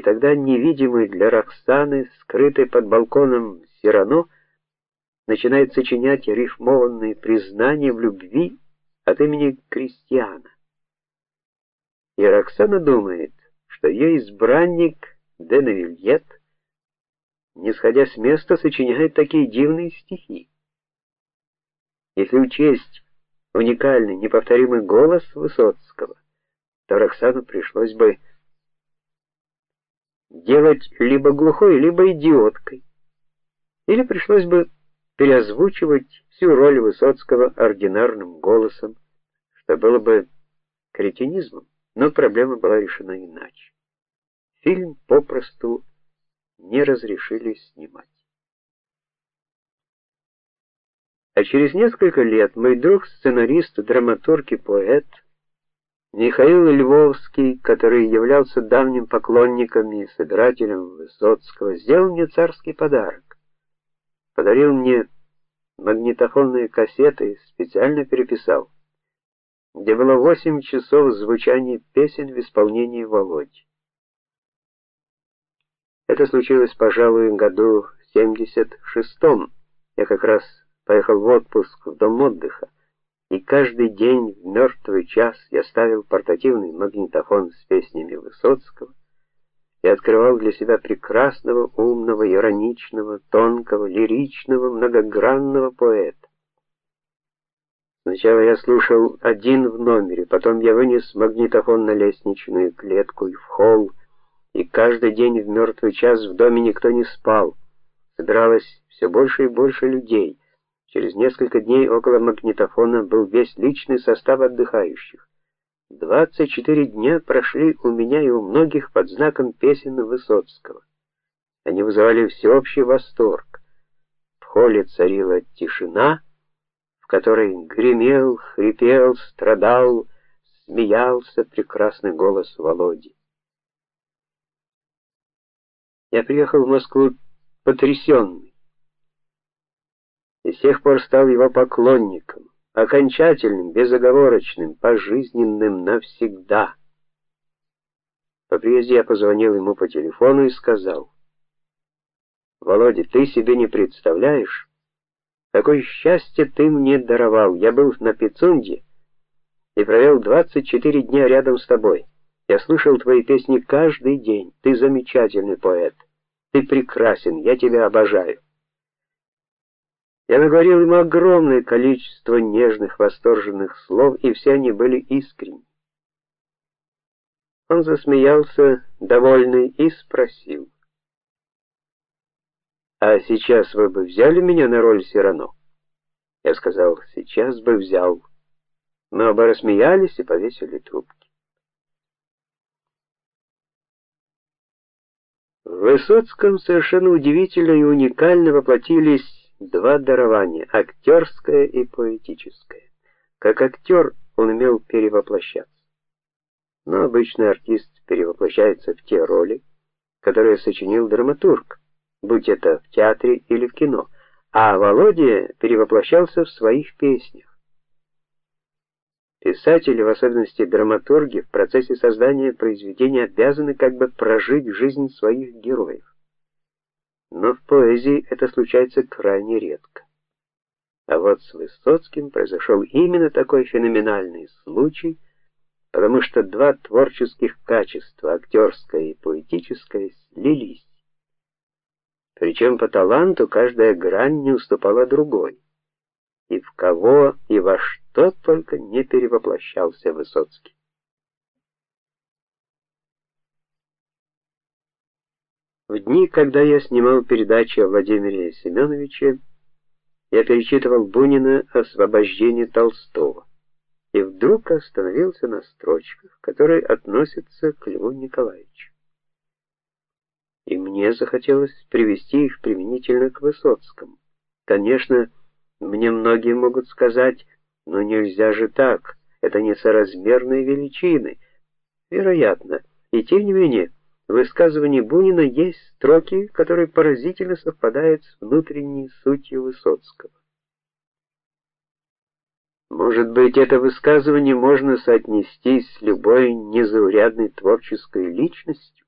И тогда невидимый для Роксаны, скрытый под балконом Сирано, начинает сочинять рифмованные признания в любви от имени Кристиана. И Роксана думает, что ее избранник Денавильет, не сходя с места, сочиняет такие дивные стихи. Если учесть уникальный, неповторимый голос Высоцкого, то Роксану пришлось бы делать либо глухой, либо идиоткой. Или пришлось бы переозвучивать всю роль Высоцкого ординарным голосом, что было бы кретинизмом, но проблема была решена иначе. Фильм попросту не разрешили снимать. А через несколько лет мой друг, сценарист, драматург и поэт Михаил Львовский, который являлся давним поклонником и собирателем Высоцкого, сделал мне царский подарок подарил мне магнитофонные кассеты, специально переписал, где было восемь часов звучания песен в исполнении Володи. Это случилось, пожалуй, в году в 76-м. Я как раз поехал в отпуск в дом отдыха, и каждый день в мертвый час я ставил портативный магнитофон с песнями Высоцкого и открывал для себя прекрасного, умного, ироничного, тонкого, лиричного, многогранного поэта. Сначала я слушал один в номере, потом я вынес магнитофон на лестничную клетку и в холл, и каждый день в мертвый час в доме никто не спал. Собиралось все больше и больше людей. Через несколько дней около магнитофона был весь личный состав отдыхающих. Двадцать четыре дня прошли у меня и у многих под знаком песен Высоцкого. Они вызывали всеобщий восторг. В холле царила тишина, в которой гремел, хрипел, страдал, смеялся прекрасный голос Володи. Я приехал в Москву потрясенный. И с тех пор стал его поклонником окончательным, безоговорочным, пожизненным навсегда. По приезде я позвонил ему по телефону и сказал: "Володя, ты себе не представляешь, какое счастье ты мне даровал. Я был на Пицунде и провел 24 дня рядом с тобой. Я слышал твои песни каждый день. Ты замечательный поэт. Ты прекрасен, я тебя обожаю". Я наговорил ему огромное количество нежных, восторженных слов, и все они были искренни. Он засмеялся, довольный, и спросил: "А сейчас вы бы взяли меня на роль Сирано?" Я сказал: "Сейчас бы взял". Мы оба рассмеялись и повесили трубки. В Высоцком совершенно удивительно и уникально воплотились два дарования актерское и поэтическое. Как актер он умел перевоплощаться. Но обычный артист перевоплощается в те роли, которые сочинил драматург, будь это в театре или в кино. А Володя перевоплощался в своих песнях. Писатели, в особенности драматурги, в процессе создания произведения обязаны как бы прожить жизнь своих героев но в поэзии это случается крайне редко. А вот с Высоцким произошел именно такой феноменальный случай, потому что два творческих качества, актерское и поэтическое, слились. Причем по таланту каждая грань не уступала другой. И в кого и во что только не перевоплощался Высоцкий. В дни, когда я снимал передачи о Владимире Семеновиче, я перечитывал Бунина Освобождение Толстого и вдруг остановился на строчках, которые относятся к Льву Николаевичу. И мне захотелось привести их применительно к Высоцкому. Конечно, мне многие могут сказать: "Ну нельзя же так, это несоразмерные величины". Вероятно, и тем не менее в высказывании Бунина есть строки, которые поразительно совпадают с внутренней сутью Высоцкого. Может быть, это высказывание можно соотнести с любой незаурядной творческой личностью?